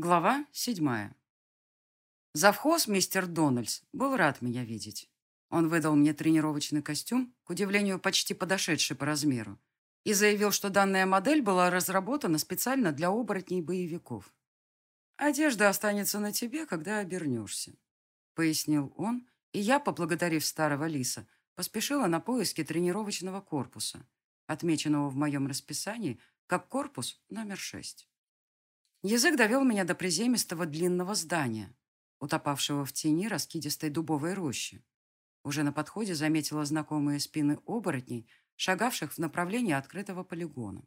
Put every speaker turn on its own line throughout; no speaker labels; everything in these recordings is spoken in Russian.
Глава седьмая. Завхоз мистер Дональдс был рад меня видеть. Он выдал мне тренировочный костюм, к удивлению, почти подошедший по размеру, и заявил, что данная модель была разработана специально для оборотней-боевиков. «Одежда останется на тебе, когда обернешься», — пояснил он, и я, поблагодарив старого лиса, поспешила на поиски тренировочного корпуса, отмеченного в моем расписании как корпус номер шесть. Язык довел меня до приземистого длинного здания, утопавшего в тени раскидистой дубовой рощи. Уже на подходе заметила знакомые спины оборотней, шагавших в направлении открытого полигона.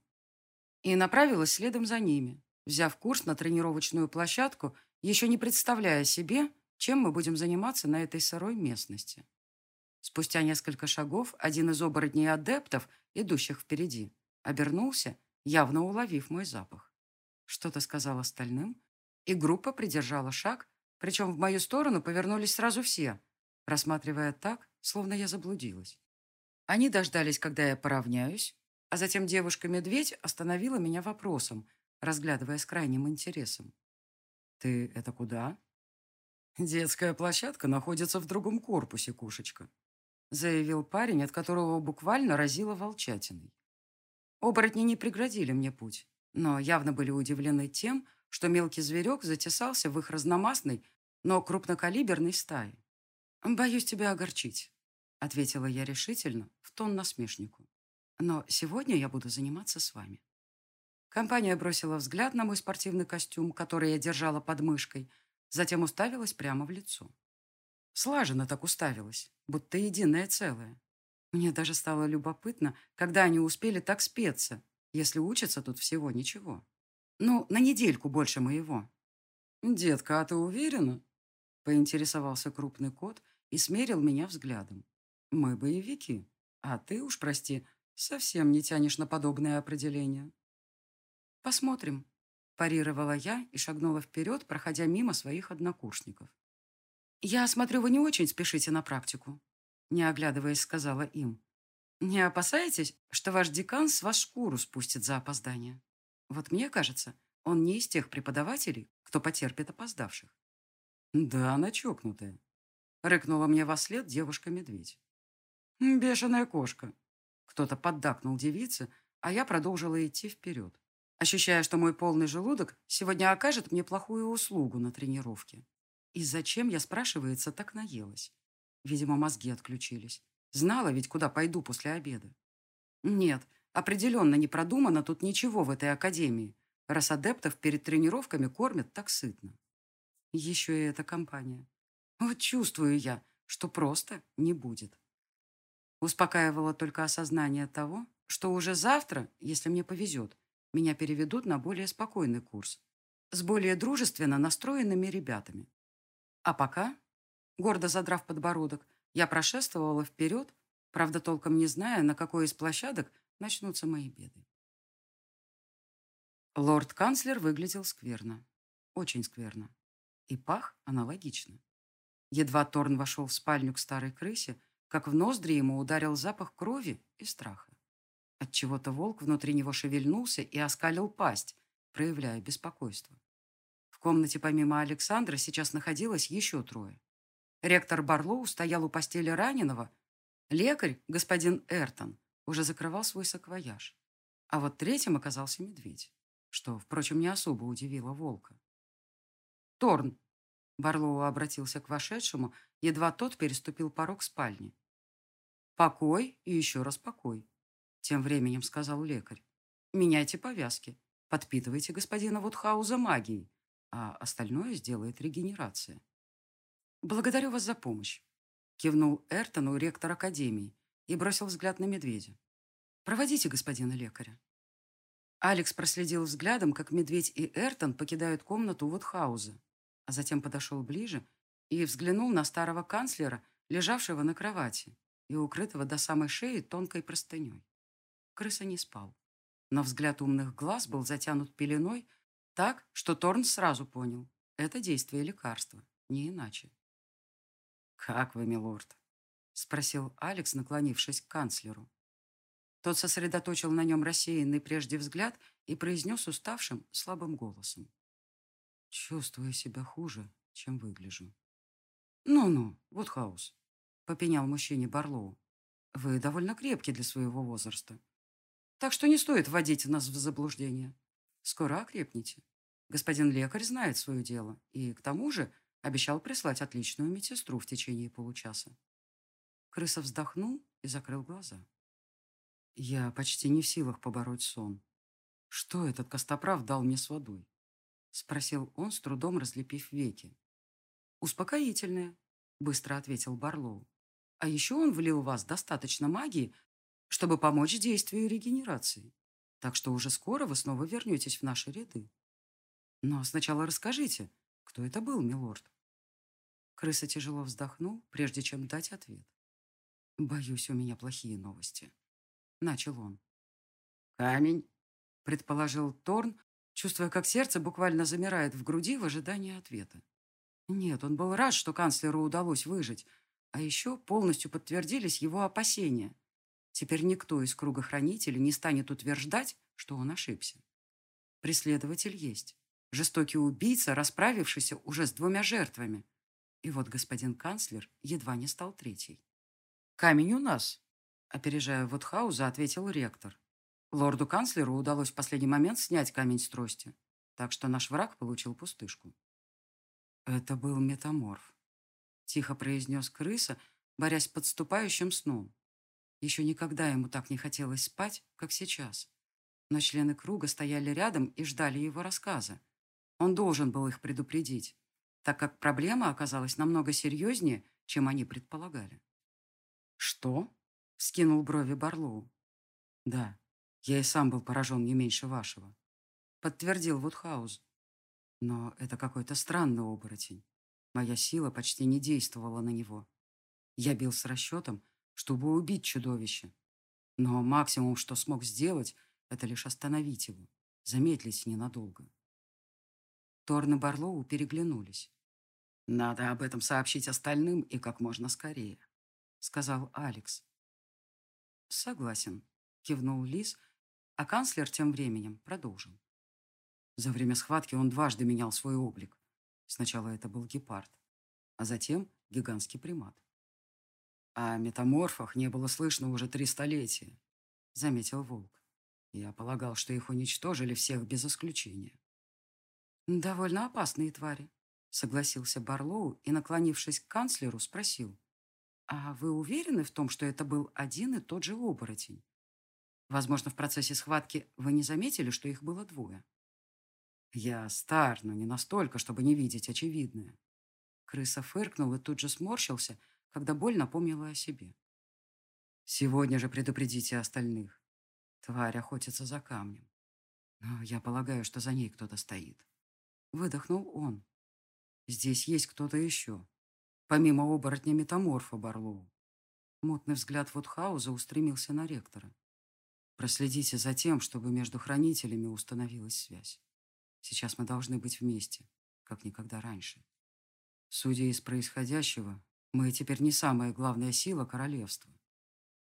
И направилась следом за ними, взяв курс на тренировочную площадку, еще не представляя себе, чем мы будем заниматься на этой сырой местности. Спустя несколько шагов один из оборотней адептов, идущих впереди, обернулся, явно уловив мой запах что-то сказал остальным, и группа придержала шаг, причем в мою сторону повернулись сразу все, рассматривая так, словно я заблудилась. Они дождались, когда я поравняюсь, а затем девушка-медведь остановила меня вопросом, разглядывая с крайним интересом. «Ты это куда?» «Детская площадка находится в другом корпусе, кушечка», заявил парень, от которого буквально разило волчатиной. Оборотни не преградили мне путь, но явно были удивлены тем, что мелкий зверек затесался в их разномастной, но крупнокалиберной стае. «Боюсь тебя огорчить», — ответила я решительно, в тон насмешнику. «Но сегодня я буду заниматься с вами». Компания бросила взгляд на мой спортивный костюм, который я держала под мышкой, затем уставилась прямо в лицо. Слаженно так уставилась, будто единое целое. Мне даже стало любопытно, когда они успели так спеться, если учатся тут всего ничего. Ну, на недельку больше моего. «Детка, а ты уверена?» Поинтересовался крупный кот и смерил меня взглядом. «Мы боевики, а ты уж, прости, совсем не тянешь на подобное определение». «Посмотрим», – парировала я и шагнула вперед, проходя мимо своих однокурсников. «Я смотрю, вы не очень спешите на практику», – не оглядываясь, сказала им. Не опасаетесь, что ваш декан с вас шкуру спустит за опоздание? Вот мне кажется, он не из тех преподавателей, кто потерпит опоздавших. Да, она чокнутая. Рыкнула мне во след девушка-медведь. Бешеная кошка. Кто-то поддакнул девице, а я продолжила идти вперед, ощущая, что мой полный желудок сегодня окажет мне плохую услугу на тренировке. И зачем, я, спрашивается, так наелась? Видимо, мозги отключились. Знала ведь, куда пойду после обеда. Нет, определенно не продумано тут ничего в этой академии, раз адептов перед тренировками кормят так сытно. Еще и эта компания. Вот чувствую я, что просто не будет. Успокаивало только осознание того, что уже завтра, если мне повезет, меня переведут на более спокойный курс с более дружественно настроенными ребятами. А пока, гордо задрав подбородок, я прошествовала вперед, правда, толком не зная, на какой из площадок начнутся мои беды. Лорд-канцлер выглядел скверно. Очень скверно. И пах аналогично. Едва Торн вошел в спальню к старой крысе, как в ноздри ему ударил запах крови и страха. Отчего-то волк внутри него шевельнулся и оскалил пасть, проявляя беспокойство. В комнате помимо Александра сейчас находилось еще трое. Ректор Барлоу стоял у постели раненого. Лекарь, господин Эртон, уже закрывал свой саквояж. А вот третьим оказался медведь, что, впрочем, не особо удивило волка. «Торн!» Барлоу обратился к вошедшему, едва тот переступил порог спальни. «Покой и еще раз покой», — тем временем сказал лекарь. «Меняйте повязки, подпитывайте господина Вудхауза магией, а остальное сделает регенерация». «Благодарю вас за помощь», — кивнул Эртону, ректор Академии, и бросил взгляд на медведя. «Проводите господина лекаря». Алекс проследил взглядом, как медведь и Эртон покидают комнату Вудхауза, а затем подошел ближе и взглянул на старого канцлера, лежавшего на кровати и укрытого до самой шеи тонкой простыней. Крыса не спал, но взгляд умных глаз был затянут пеленой так, что Торн сразу понял — это действие лекарства, не иначе. «Как вы, милорд?» — спросил Алекс, наклонившись к канцлеру. Тот сосредоточил на нем рассеянный прежде взгляд и произнес уставшим, слабым голосом. Чувствую себя хуже, чем выгляжу. «Ну-ну, вот хаос», — попенял мужчине Барлоу. «Вы довольно крепкий для своего возраста. Так что не стоит вводить нас в заблуждение. Скоро окрепнете. Господин лекарь знает свое дело и, к тому же, обещал прислать отличную медсестру в течение получаса. Крыса вздохнул и закрыл глаза. Я почти не в силах побороть сон. Что этот костоправ дал мне с водой? Спросил он, с трудом разлепив веки. Успокоительное, быстро ответил Барлоу. А еще он влил в вас достаточно магии, чтобы помочь действию регенерации. Так что уже скоро вы снова вернетесь в наши ряды. Но сначала расскажите, кто это был, милорд? Крыса тяжело вздохнул, прежде чем дать ответ. «Боюсь, у меня плохие новости», — начал он.
«Камень», —
предположил Торн, чувствуя, как сердце буквально замирает в груди в ожидании ответа. Нет, он был рад, что канцлеру удалось выжить, а еще полностью подтвердились его опасения. Теперь никто из круга хранителей не станет утверждать, что он ошибся. Преследователь есть. Жестокий убийца, расправившийся уже с двумя жертвами. И вот господин канцлер едва не стал третий. «Камень у нас», — опережая Вудхауза, ответил ректор. Лорду-канцлеру удалось в последний момент снять камень с трости, так что наш враг получил пустышку. «Это был метаморф», — тихо произнес крыса, борясь с подступающим сном. Еще никогда ему так не хотелось спать, как сейчас. Но члены круга стояли рядом и ждали его рассказа. Он должен был их предупредить, так как проблема оказалась намного серьезнее, чем они предполагали. «Что?» — скинул брови Барлоу. «Да, я и сам был поражен не меньше вашего», — подтвердил Вудхаус. «Но это какой-то странный оборотень. Моя сила почти не действовала на него. Я бил с расчетом, чтобы убить чудовище. Но максимум, что смог сделать, это лишь остановить его, замедлить ненадолго. Торн и Барлоу переглянулись. «Надо об этом сообщить остальным и как можно скорее», — сказал Алекс. «Согласен», — кивнул Лис, а канцлер тем временем продолжил. За время схватки он дважды менял свой облик. Сначала это был гепард, а затем гигантский примат. О метаморфах не было слышно уже три столетия, заметил Волк. Я полагал, что их уничтожили всех без исключения. Довольно опасные твари, согласился Барлоу и, наклонившись к канцлеру, спросил. А вы уверены в том, что это был один и тот же оборотень? Возможно, в процессе схватки вы не заметили, что их было двое. Я стар, но не настолько, чтобы не видеть очевидное. Крыса фыркнул и тут же сморщился, когда боль напомнила о себе. Сегодня же предупредите остальных. Тварь охотится за камнем. Но я полагаю, что за ней кто-то стоит. Выдохнул он. Здесь есть кто-то еще. Помимо оборотня метаморфа Барлоу. Мутный взгляд Вудхауза устремился на ректора. Проследите за тем, чтобы между хранителями установилась связь. Сейчас мы должны быть вместе, как никогда раньше. Судя из происходящего, мы теперь не самая главная сила королевства.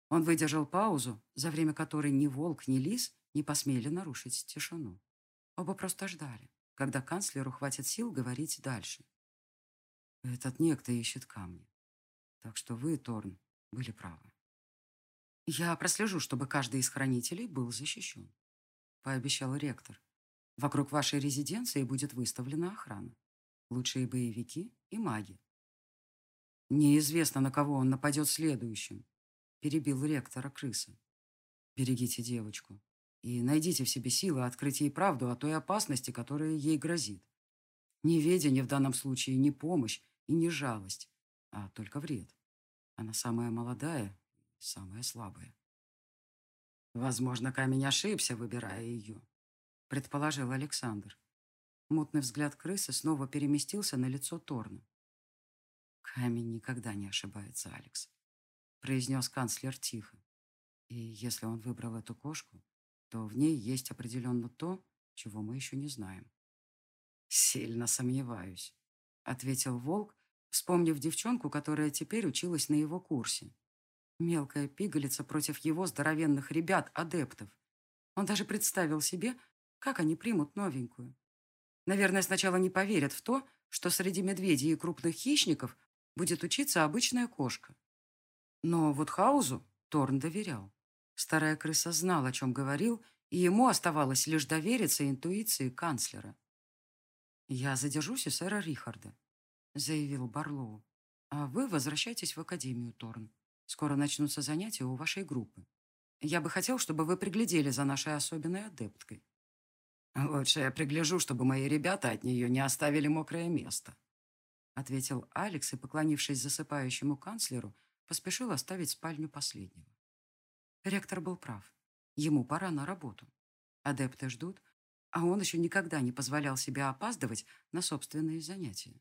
Он выдержал паузу, за время которой ни волк, ни лис не посмели нарушить тишину. Оба просто ждали, когда канцлеру хватит сил говорить дальше. Этот некто ищет камни. Так что вы, Торн, были правы. Я прослежу, чтобы каждый из хранителей был защищен, пообещал ректор. Вокруг вашей резиденции будет выставлена охрана. Лучшие боевики и маги. Неизвестно, на кого он нападет следующим, перебил ректора крыса. Берегите девочку и найдите в себе силы открыть ей правду о той опасности, которая ей грозит. Неведение в данном случае не помощь и не жалость, а только вред. Она самая молодая самая слабая. Возможно, камень ошибся, выбирая ее, предположил Александр. Мутный взгляд крысы снова переместился на лицо Торна. «Камень никогда не ошибается, Алекс», — произнес канцлер тихо. «И если он выбрал эту кошку, то в ней есть определенно то, чего мы еще не знаем». «Сильно сомневаюсь», — ответил Волк, вспомнив девчонку, которая теперь училась на его курсе. Мелкая пигалица против его здоровенных ребят-адептов. Он даже представил себе, как они примут новенькую. Наверное, сначала не поверят в то, что среди медведей и крупных хищников будет учиться обычная кошка. Но вот Хаузу Торн доверял. Старая крыса знал, о чем говорил, и ему оставалось лишь довериться интуиции канцлера. «Я задержусь у сэра Рихарда», — заявил Барлоу. «А вы возвращайтесь в Академию, Торн. Скоро начнутся занятия у вашей группы. Я бы хотел, чтобы вы приглядели за нашей особенной адепткой».
«Лучше я пригляжу, чтобы мои ребята от нее не оставили мокрое место», — ответил
Алекс и, поклонившись засыпающему канцлеру, поспешил оставить спальню последнего. Ректор был прав. Ему пора на работу. Адепты ждут, а он еще никогда не позволял себе опаздывать на собственные занятия.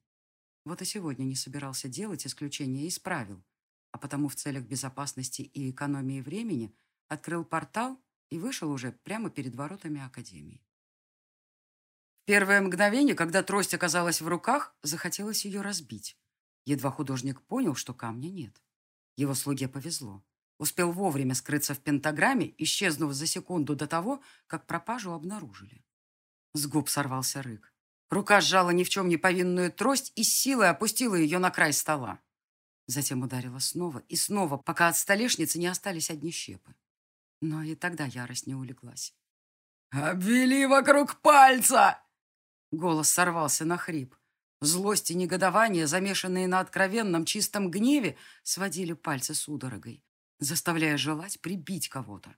Вот и сегодня не собирался делать исключение из правил, а потому в целях безопасности и экономии времени открыл портал и вышел уже прямо перед воротами Академии. В первое мгновение, когда трость оказалась в руках, захотелось ее разбить. Едва художник понял, что камня нет. Его слуге повезло. Успел вовремя скрыться в пентаграмме, исчезнув за секунду до того, как пропажу обнаружили. С губ сорвался рык. Рука сжала ни в чем не повинную трость и силой опустила ее на край стола. Затем ударила снова и снова, пока от столешницы не остались одни щепы. Но и тогда ярость не улеглась.
«Обвели вокруг пальца!»
Голос сорвался на хрип. Злость и негодование, замешанные на откровенном чистом гневе, сводили пальцы судорогой заставляя желать прибить кого-то.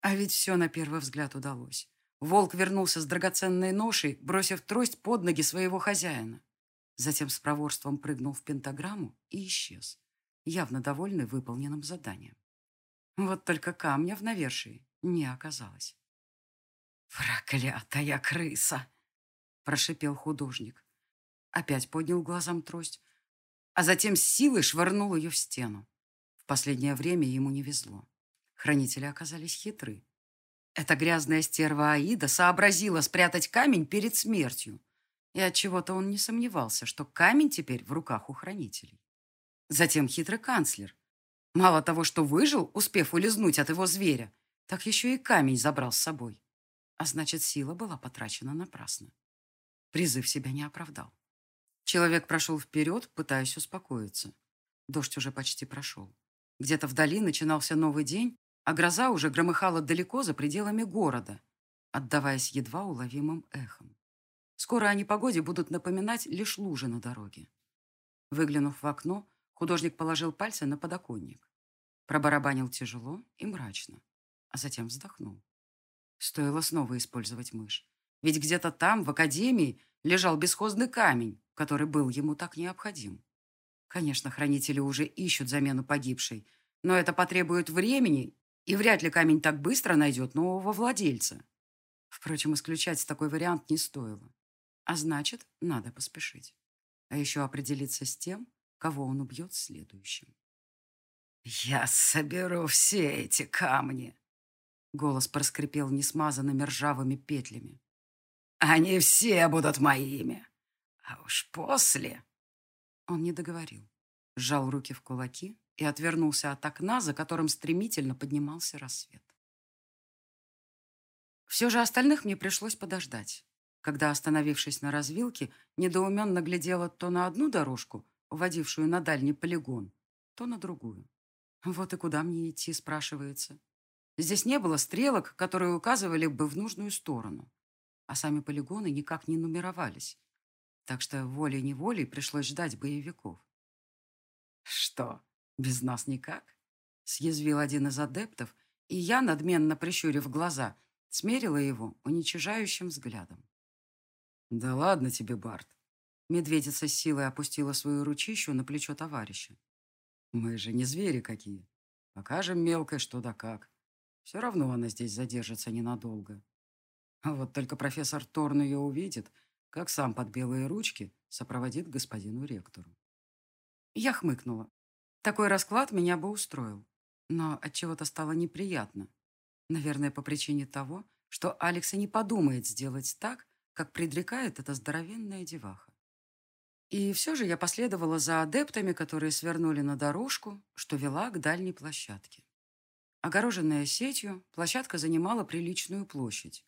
А ведь все на первый взгляд удалось. Волк вернулся с драгоценной ношей, бросив трость под ноги своего хозяина. Затем с проворством прыгнул в пентаграмму и исчез, явно довольный выполненным заданием. Вот только камня в навершии не оказалось.
«Проклятая крыса!» – прошипел художник.
Опять поднял глазам трость, а затем с силой швырнул ее в стену последнее время ему не везло. Хранители оказались хитры. Эта грязная стерва Аида сообразила спрятать камень перед смертью. И от чего то он не сомневался, что камень теперь в руках у хранителей. Затем хитрый канцлер. Мало того, что выжил, успев улизнуть от его зверя, так еще и камень забрал с собой. А значит, сила была потрачена напрасно. Призыв себя не оправдал. Человек прошел вперед, пытаясь успокоиться. Дождь уже почти прошел. Где-то вдали начинался новый день, а гроза уже громыхала далеко за пределами города, отдаваясь едва уловимым эхом. Скоро о непогоде будут напоминать лишь лужи на дороге. Выглянув в окно, художник положил пальцы на подоконник. Пробарабанил тяжело и мрачно, а затем вздохнул. Стоило снова использовать мышь. Ведь где-то там, в академии, лежал бесхозный камень, который был ему так необходим. Конечно, хранители уже ищут замену погибшей, но это потребует времени, и вряд ли камень так быстро найдет нового владельца. Впрочем, исключать такой вариант не стоило. А значит, надо поспешить. А еще определиться с тем, кого он убьет следующим.
«Я соберу все эти камни!»
Голос проскрипел несмазанными ржавыми петлями.
«Они все будут моими! А уж после...»
Он не договорил. Сжал руки в кулаки и отвернулся от окна, за которым стремительно поднимался рассвет. Все же остальных мне пришлось подождать. Когда, остановившись на развилке, недоуменно глядела то на одну дорожку, уводившую на дальний полигон, то на другую. Вот и куда мне идти, спрашивается. Здесь не было стрелок, которые указывали бы в нужную сторону. А сами полигоны никак не нумеровались так что волей-неволей пришлось ждать боевиков. «Что, без нас никак?» — съязвил один из адептов, и я, надменно прищурив глаза, смерила его уничижающим взглядом.
«Да ладно тебе, Барт!»
Медведица с силой опустила свою ручищу на плечо товарища.
«Мы же не звери какие. Покажем мелкой что да как. Все равно она здесь задержится ненадолго. А вот только профессор Торн ее увидит — как сам под белые ручки сопроводит господину ректору.
Я хмыкнула. Такой расклад меня бы устроил. Но от чего то стало неприятно. Наверное, по причине того, что Алекса не подумает сделать так, как предрекает эта здоровенная деваха. И все же я последовала за адептами, которые свернули на дорожку, что вела к дальней площадке. Огороженная сетью, площадка занимала приличную площадь.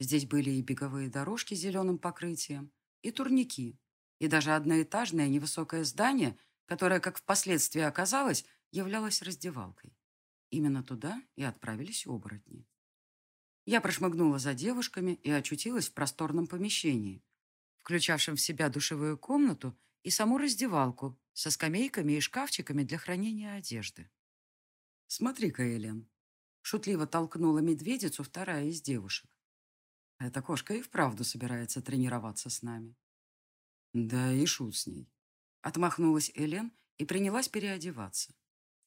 Здесь были и беговые дорожки с зеленым покрытием, и турники, и даже одноэтажное невысокое здание, которое, как впоследствии оказалось, являлось раздевалкой. Именно туда и отправились оборотни. Я прошмыгнула за девушками и очутилась в просторном помещении, включавшем в себя душевую комнату и саму раздевалку со скамейками и шкафчиками для хранения одежды.
«Смотри-ка, Элен!» Шутливо толкнула медведицу вторая из девушек. «Эта кошка и вправду собирается тренироваться с нами». «Да и шут с ней», — отмахнулась Элен и принялась переодеваться.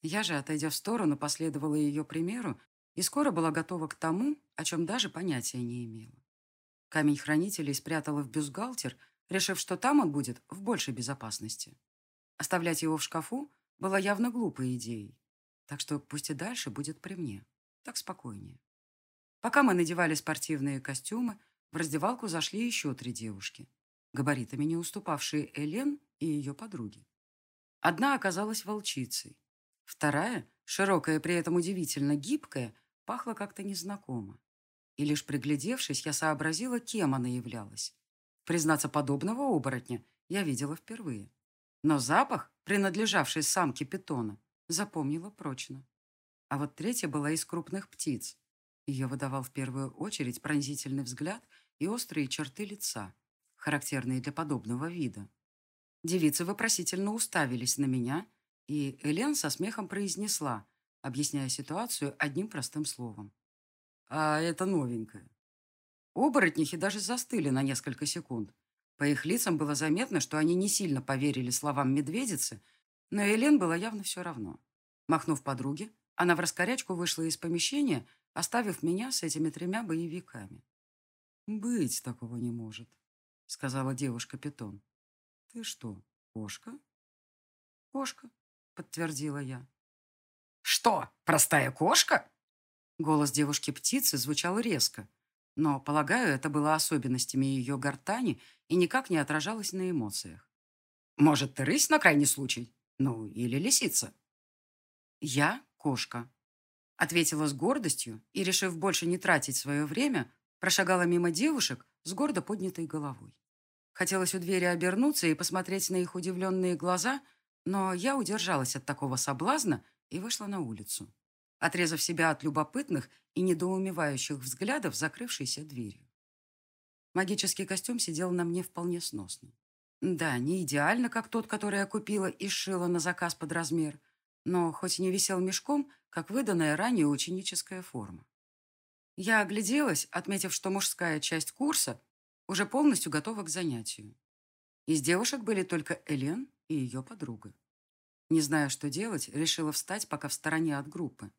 Я же, отойдя в сторону, последовала ее примеру и скоро была готова к тому, о чем даже понятия не имела. Камень хранителей спрятала в бюстгальтер, решив, что там он будет в большей безопасности. Оставлять его в шкафу было явно глупой идеей, так что пусть и дальше будет при мне, так спокойнее. Пока мы надевали спортивные костюмы, в раздевалку зашли еще три девушки, габаритами не уступавшие Элен и ее подруге. Одна оказалась волчицей, вторая, широкая, при этом удивительно гибкая, пахла как-то незнакомо. И лишь приглядевшись, я сообразила, кем она являлась. Признаться, подобного оборотня я видела впервые. Но запах, принадлежавший самке питона, запомнила прочно. А вот третья была из крупных птиц. Ее выдавал в первую очередь пронзительный взгляд и острые черты лица, характерные для подобного вида. Девицы вопросительно уставились на меня, и Элен со смехом произнесла, объясняя ситуацию одним простым словом. «А это новенькое». Оборотнихи даже застыли на несколько секунд. По их лицам было заметно, что они не сильно поверили словам медведицы, но Элен было явно все равно. Махнув подруге, она в раскорячку вышла из помещения, оставив меня с этими тремя боевиками. «Быть такого не может», — сказала девушка-питон. «Ты что, кошка?» «Кошка», — подтвердила я.
«Что, простая кошка?»
Голос девушки-птицы звучал резко, но, полагаю, это было особенностями ее гортани и никак не отражалось на эмоциях.
«Может, ты рысь на крайний случай? Ну, или лисица?»
«Я кошка», — ответила с гордостью и, решив больше не тратить свое время, прошагала мимо девушек с гордо поднятой головой. Хотелось у двери обернуться и посмотреть на их удивленные глаза, но я удержалась от такого соблазна и вышла на улицу, отрезав себя от любопытных и недоумевающих взглядов закрывшейся дверью. Магический костюм сидел на мне вполне сносно. Да, не идеально, как тот, который я купила и сшила на заказ под размер, но хоть и не висел мешком, как выданная ранее ученическая форма. Я огляделась, отметив, что мужская часть курса уже полностью готова к занятию. Из девушек были только Элен и ее подруга. Не зная, что делать, решила встать пока в стороне от группы.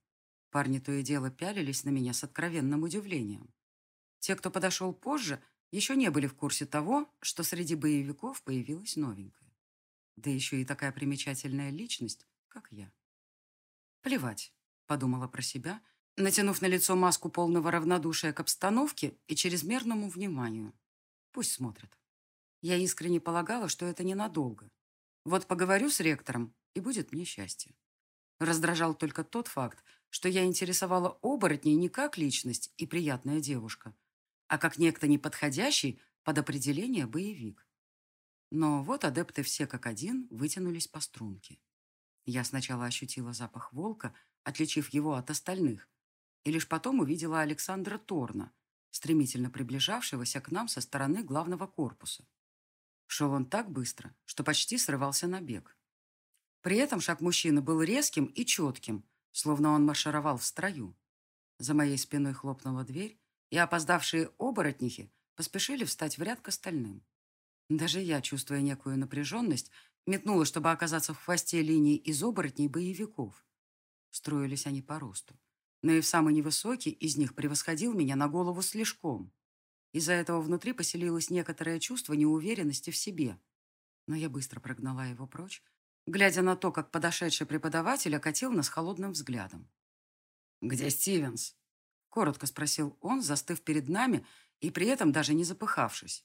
Парни то и дело пялились на меня с откровенным удивлением. Те, кто подошел позже, еще не были в курсе того, что среди боевиков появилась новенькая. Да еще и такая примечательная личность, как я. «Плевать», — подумала про себя, натянув на лицо маску полного равнодушия к обстановке и чрезмерному вниманию. Пусть смотрят. Я искренне полагала, что это ненадолго. Вот поговорю с ректором, и будет мне счастье. Раздражал только тот факт, что я интересовала оборотней не как личность и приятная девушка, а как некто неподходящий под определение боевик. Но вот адепты все как один вытянулись по струнке. Я сначала ощутила запах волка, отличив его от остальных, и лишь потом увидела Александра Торна, стремительно приближавшегося к нам со стороны главного корпуса. Шел он так быстро, что почти срывался на бег. При этом шаг мужчины был резким и четким, словно он маршировал в строю. За моей спиной хлопнула дверь, и опоздавшие оборотнихи поспешили встать в ряд к остальным. Даже я, чувствуя некую напряженность, метнула, чтобы оказаться в хвосте линии из оборотней боевиков. Строились они по росту. Но и самый невысокий из них превосходил меня на голову слишком. Из-за этого внутри поселилось некоторое чувство неуверенности в себе. Но я быстро прогнала его прочь, глядя на то, как подошедший преподаватель окатил нас холодным взглядом.
«Где Стивенс?»
— коротко спросил он, застыв перед нами и при этом даже не запыхавшись.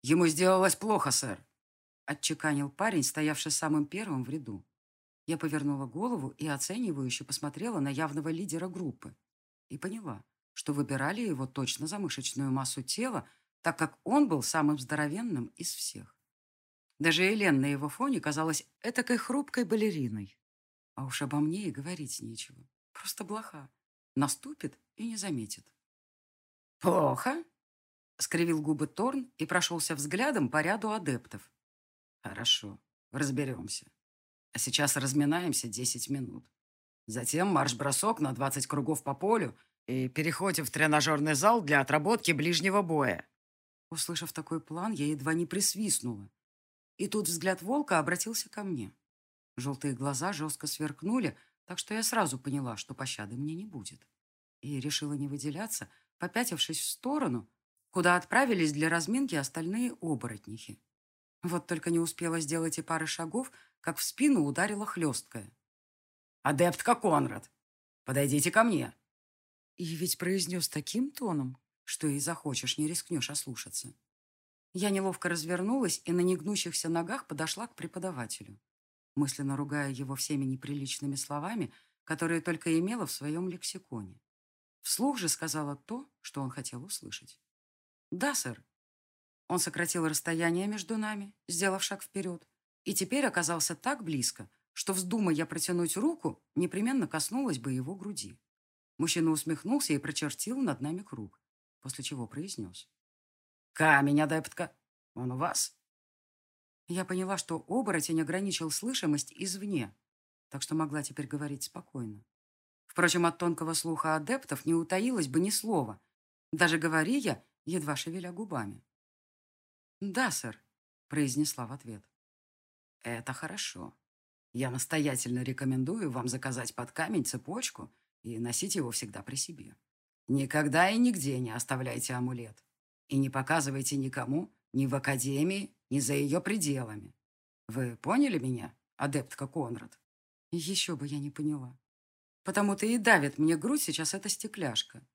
«Ему сделалось плохо, сэр», —
отчеканил парень, стоявший самым первым в ряду. Я повернула голову и оценивающе посмотрела на явного лидера группы. И поняла,
что выбирали его точно за мышечную массу тела, так как он был самым здоровенным из всех. Даже Елен на его фоне казалась этакой хрупкой балериной. А уж обо мне и говорить нечего. Просто блоха. Наступит и не заметит.
«Плохо?»
— скривил губы Торн и прошелся взглядом по ряду адептов.
«Хорошо, разберемся. А сейчас разминаемся 10 минут. Затем марш-бросок на 20 кругов по полю и переходим в тренажерный зал для отработки ближнего боя».
Услышав такой план, я едва не присвистнула. И тут взгляд волка обратился ко мне. Желтые глаза жестко сверкнули, так что я сразу поняла, что пощады мне не будет. И решила не выделяться, попятившись в сторону, куда отправились для разминки остальные оборотнихи. Вот только не успела сделать и пары шагов, как в спину ударила хлесткая.
«Адептка Конрад, подойдите ко мне!»
И ведь произнес таким тоном, что и захочешь, не рискнешь ослушаться. Я неловко развернулась и на негнущихся ногах подошла к преподавателю, мысленно ругая его всеми неприличными словами, которые только имела в своем лексиконе. Вслух же сказала то, что он хотел услышать. «Да, сэр». Он сократил расстояние между нами, сделав шаг вперед, и теперь оказался так близко, что, вздумая протянуть руку, непременно коснулась бы его груди. Мужчина усмехнулся и прочертил над нами круг, после чего произнес.
«Камень, адептка, он у вас?»
Я поняла, что оборотень ограничил слышимость извне, так что могла теперь говорить спокойно. Впрочем, от тонкого слуха адептов не утаилось бы ни слова, даже говори я, едва шевеля губами. «Да, сэр», — произнесла в ответ.
«Это хорошо. Я настоятельно рекомендую вам заказать под камень цепочку и носить его всегда при себе. Никогда и нигде не оставляйте амулет. И не показывайте никому, ни в академии, ни за ее пределами. Вы поняли меня, адептка Конрад?
Еще бы я не поняла. Потому-то и давит мне грудь сейчас эта стекляшка.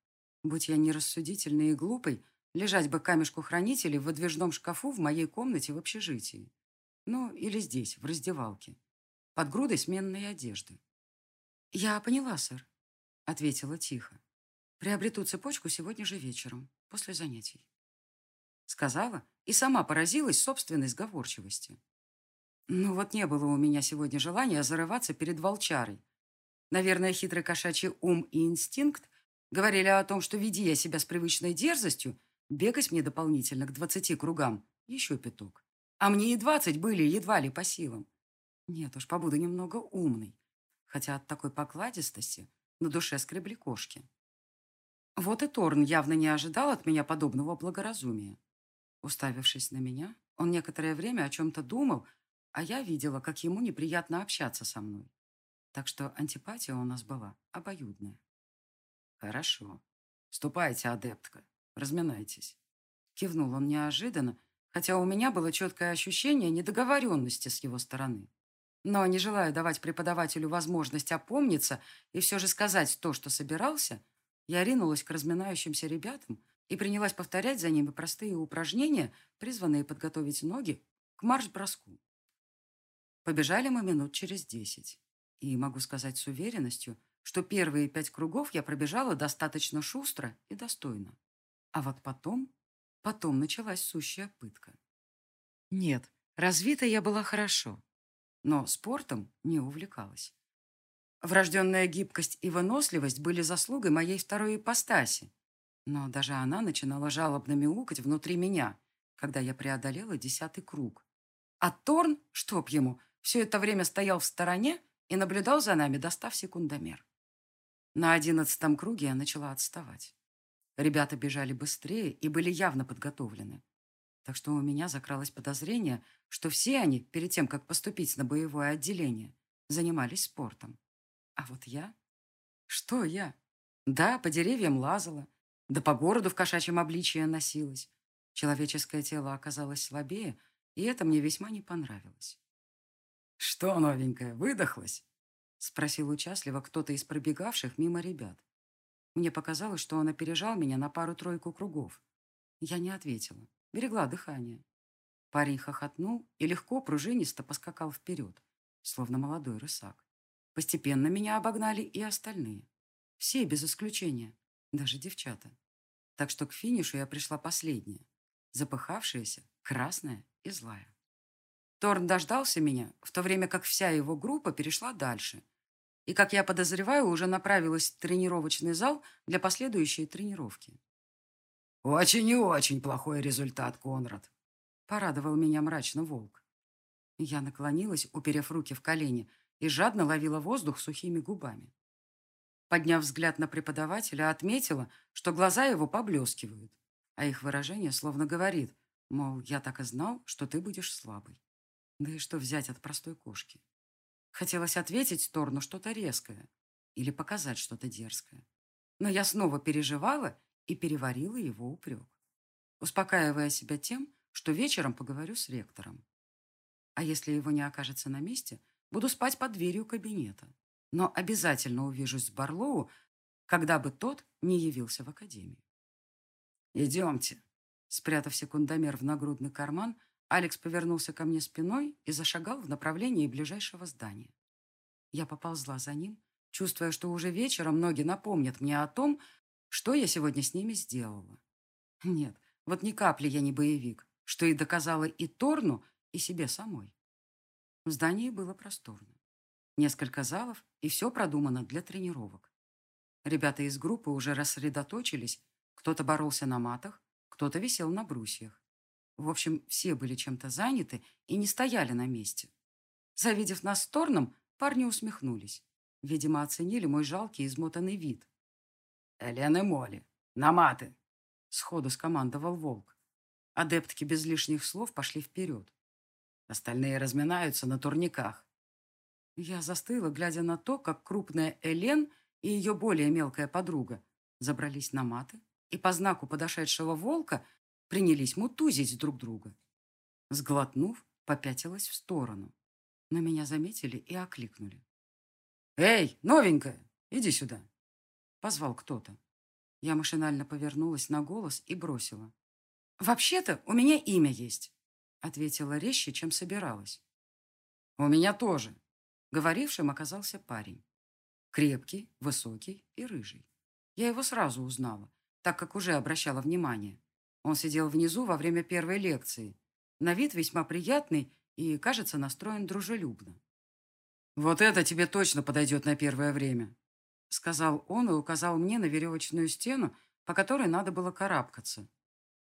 Будь я нерассудительной и глупой, лежать бы камешку хранителей в выдвижном шкафу в моей комнате в общежитии. Ну, или здесь, в раздевалке. Под грудой сменной одежды. «Я поняла, сэр», — ответила тихо. «Приобрету цепочку сегодня же вечером, после занятий». Сказала и сама поразилась собственной сговорчивости. Ну вот не было у меня сегодня желания зарываться перед волчарой. Наверное, хитрый кошачий ум и инстинкт говорили о том, что, веди я себя с привычной дерзостью, бегать мне дополнительно к двадцати кругам еще пяток. А мне и двадцать были едва ли по силам. Нет уж, побуду немного умной. Хотя от такой покладистости на душе скребли кошки. Вот и Торн явно не ожидал от меня подобного благоразумия. Уставившись на меня, он некоторое время о чем-то думал, а я видела, как ему неприятно общаться со мной. Так что антипатия у нас была обоюдная.
«Хорошо. Ступайте, адептка. Разминайтесь».
Кивнул он неожиданно, хотя у меня было четкое ощущение недоговоренности с его стороны. Но, не желая давать преподавателю возможность опомниться и все же сказать то, что собирался, я ринулась к разминающимся ребятам, и принялась повторять за ними простые упражнения, призванные подготовить ноги к марш-броску. Побежали мы минут через десять. И могу сказать с уверенностью, что первые пять кругов я пробежала достаточно шустро и достойно. А вот потом, потом началась сущая пытка. Нет, развита я была хорошо, но спортом не увлекалась. Врожденная гибкость и выносливость были заслугой моей второй ипостаси, но даже она начинала жалобно мяукать внутри меня, когда я преодолела десятый круг. А Торн, чтоб ему, все это время стоял в стороне и наблюдал за нами, достав секундомер. На одиннадцатом круге я начала отставать. Ребята бежали быстрее и были явно подготовлены. Так что у меня закралось подозрение, что все они, перед тем, как поступить на боевое отделение, занимались спортом. А вот я? Что я? Да, по деревьям лазала, да по городу в кошачьем обличье носилась. Человеческое тело оказалось слабее, и это мне весьма не понравилось.
«Что, новенькая, выдохлась?» — спросил
участливо кто-то из пробегавших мимо ребят. Мне показалось, что он опережал меня на пару-тройку кругов. Я не ответила, берегла дыхание. Парень хохотнул и легко, пружинисто поскакал вперед, словно молодой рысак. Постепенно меня обогнали и остальные. Все без исключения. даже девчата. Так что к финишу я пришла последняя, запыхавшаяся, красная и злая. Торн дождался меня, в то время как вся его группа перешла дальше. И, как я подозреваю, уже направилась в тренировочный зал для последующей тренировки.
«Очень и очень плохой результат, Конрад», — порадовал меня мрачно волк.
Я наклонилась, уперев руки в колени, и жадно ловила воздух сухими губами. Подняв взгляд на преподавателя, отметила, что глаза его поблескивают, а их выражение словно говорит, мол, я так и знал, что ты будешь слабой. Да и что взять от простой кошки? Хотелось ответить в сторону что-то резкое или показать что-то дерзкое. Но я снова переживала и переварила его упрек, успокаивая себя тем, что вечером поговорю с ректором. А если его не окажется на месте, буду спать под дверью кабинета. Но обязательно увижусь с Барлоу, когда бы тот не явился в академию.
«Идемте».
Спрятав секундомер в нагрудный карман, Алекс повернулся ко мне спиной и зашагал в направлении ближайшего здания. Я поползла за ним, чувствуя, что уже вечером ноги напомнят мне о том, что я сегодня с ними сделала. Нет, вот ни капли я не боевик, что и доказала и Торну, и себе самой. В здании было просторно. Несколько залов, и все продумано для тренировок. Ребята из группы уже рассредоточились, кто-то боролся на матах, кто-то висел на брусьях. В общем, все были чем-то заняты и не стояли на месте. Завидев нас Торном, парни усмехнулись. Видимо, оценили мой жалкий измотанный вид.
«Элен и Молли, на маты!»
Сходу скомандовал Волк. Адептки без лишних слов пошли вперед.
Остальные разминаются на турниках.
Я застыла, глядя на то, как крупная Элен и ее более мелкая подруга забрались на маты и по знаку подошедшего волка принялись мутузить друг друга. Сглотнув, попятилась в сторону. Но меня заметили и окликнули.
«Эй, новенькая, иди сюда!»
Позвал кто-то. Я машинально повернулась на голос и бросила. «Вообще-то у меня имя есть», ответила резче, чем собиралась.
«У меня тоже»,
говорившим оказался парень. Крепкий, высокий и рыжий. Я его сразу узнала, так как уже обращала внимание. Он сидел внизу во время первой лекции. На вид весьма приятный и, кажется, настроен дружелюбно.
«Вот это тебе точно подойдет на первое время»,
сказал он и указал мне на веревочную стену, по которой надо было карабкаться.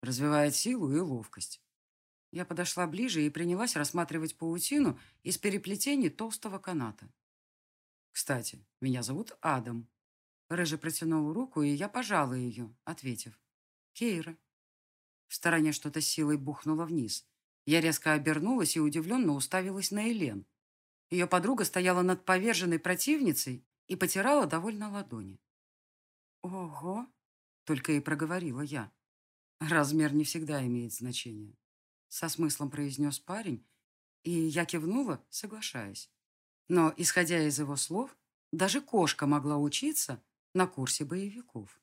Развивает силу и ловкость.
Я подошла ближе и принялась рассматривать паутину из переплетений толстого каната.
«Кстати, меня зовут Адам».
Рыжий протянул руку, и я пожала ее, ответив. «Кейра». В стороне что-то силой бухнуло вниз. Я резко обернулась и удивленно уставилась на Элен. Ее подруга стояла над поверженной противницей и потирала довольно ладони. «Ого!» — только и проговорила я. «Размер не всегда имеет значение», — со смыслом произнес парень, и я кивнула, соглашаясь. Но, исходя из его слов, даже кошка могла учиться на курсе боевиков.